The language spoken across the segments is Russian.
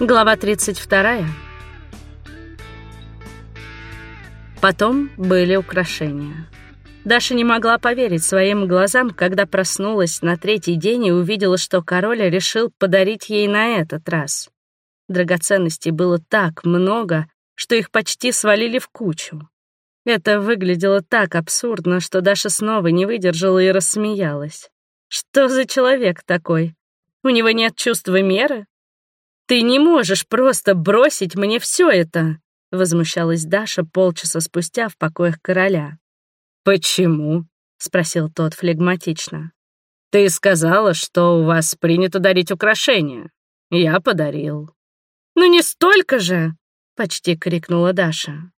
Глава 32. Потом были украшения. Даша не могла поверить своим глазам, когда проснулась на третий день и увидела, что король решил подарить ей на этот раз. Драгоценностей было так много, что их почти свалили в кучу. Это выглядело так абсурдно, что Даша снова не выдержала и рассмеялась. Что за человек такой? У него нет чувства меры? «Ты не можешь просто бросить мне все это!» — возмущалась Даша полчаса спустя в покоях короля. «Почему?» — спросил тот флегматично. «Ты сказала, что у вас принято дарить украшения. Я подарил». «Ну не столько же!» — почти крикнула Даша.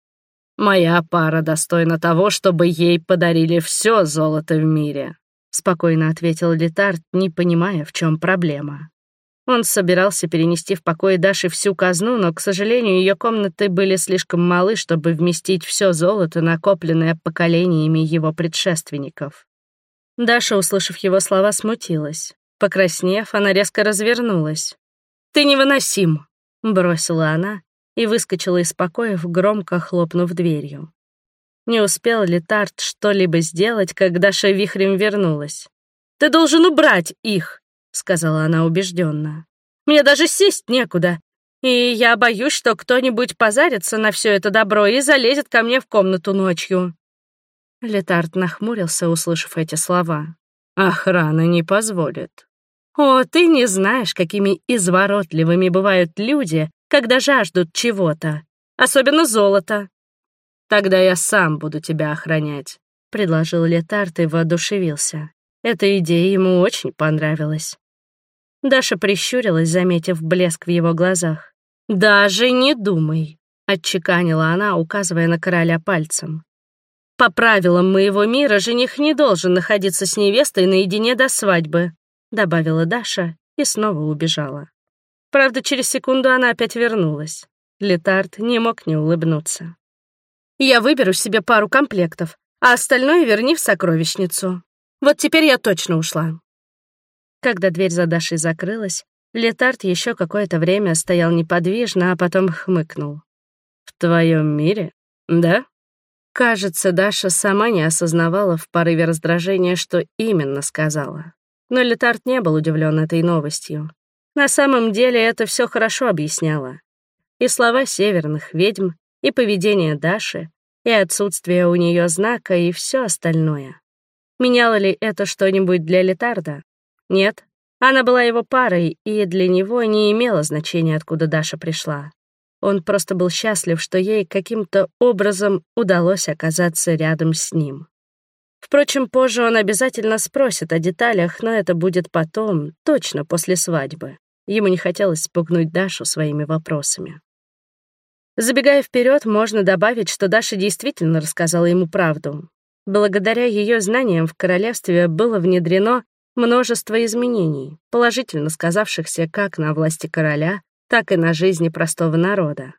«Моя пара достойна того, чтобы ей подарили все золото в мире», — спокойно ответил Летард, не понимая, в чем проблема. Он собирался перенести в покое Даши всю казну, но, к сожалению, ее комнаты были слишком малы, чтобы вместить все золото, накопленное поколениями его предшественников. Даша, услышав его слова, смутилась. Покраснев, она резко развернулась. «Ты невыносим!» — бросила она и выскочила из покоев, громко хлопнув дверью. Не успел Летард что-либо сделать, как Даша вихрем вернулась. «Ты должен убрать их!» — сказала она убежденно. «Мне даже сесть некуда, и я боюсь, что кто-нибудь позарится на все это добро и залезет ко мне в комнату ночью». Летард нахмурился, услышав эти слова. «Охрана не позволит». «О, ты не знаешь, какими изворотливыми бывают люди, когда жаждут чего-то, особенно золота». «Тогда я сам буду тебя охранять», — предложил Летард и воодушевился. Эта идея ему очень понравилась. Даша прищурилась, заметив блеск в его глазах. «Даже не думай», — отчеканила она, указывая на короля пальцем. «По правилам моего мира жених не должен находиться с невестой наедине до свадьбы», — добавила Даша и снова убежала. Правда, через секунду она опять вернулась. Летард не мог не улыбнуться. «Я выберу себе пару комплектов, а остальное верни в сокровищницу», вот теперь я точно ушла. Когда дверь за Дашей закрылась, Летард еще какое-то время стоял неподвижно, а потом хмыкнул. «В твоем мире? Да?» Кажется, Даша сама не осознавала в порыве раздражения, что именно сказала. Но Летард не был удивлен этой новостью. На самом деле это все хорошо объясняло. И слова северных ведьм, и поведение Даши, и отсутствие у нее знака, и все остальное. Меняло ли это что-нибудь для Летарда? Нет. Она была его парой, и для него не имело значения, откуда Даша пришла. Он просто был счастлив, что ей каким-то образом удалось оказаться рядом с ним. Впрочем, позже он обязательно спросит о деталях, но это будет потом, точно после свадьбы. Ему не хотелось спугнуть Дашу своими вопросами. Забегая вперед, можно добавить, что Даша действительно рассказала ему правду. Благодаря ее знаниям в королевстве было внедрено множество изменений, положительно сказавшихся как на власти короля, так и на жизни простого народа.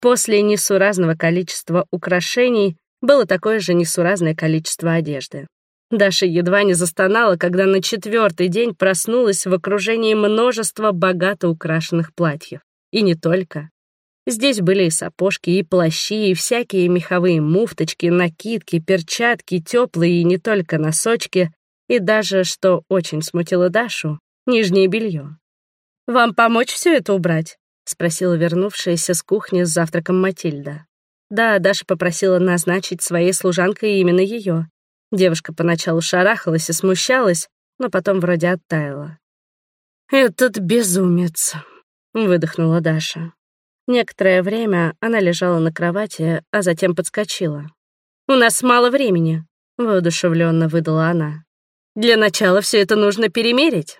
После несуразного количества украшений было такое же несуразное количество одежды. Даша едва не застонала, когда на четвертый день проснулась в окружении множества богато украшенных платьев. И не только. Здесь были и сапожки, и плащи, и всякие меховые муфточки, накидки, перчатки, теплые и не только носочки, и даже, что очень смутило Дашу, нижнее белье. «Вам помочь все это убрать?» — спросила вернувшаяся с кухни с завтраком Матильда. Да, Даша попросила назначить своей служанкой именно ее. Девушка поначалу шарахалась и смущалась, но потом вроде оттаяла. «Этот безумец», — выдохнула Даша. Некоторое время она лежала на кровати, а затем подскочила. «У нас мало времени», — воодушевленно выдала она. «Для начала все это нужно перемерить».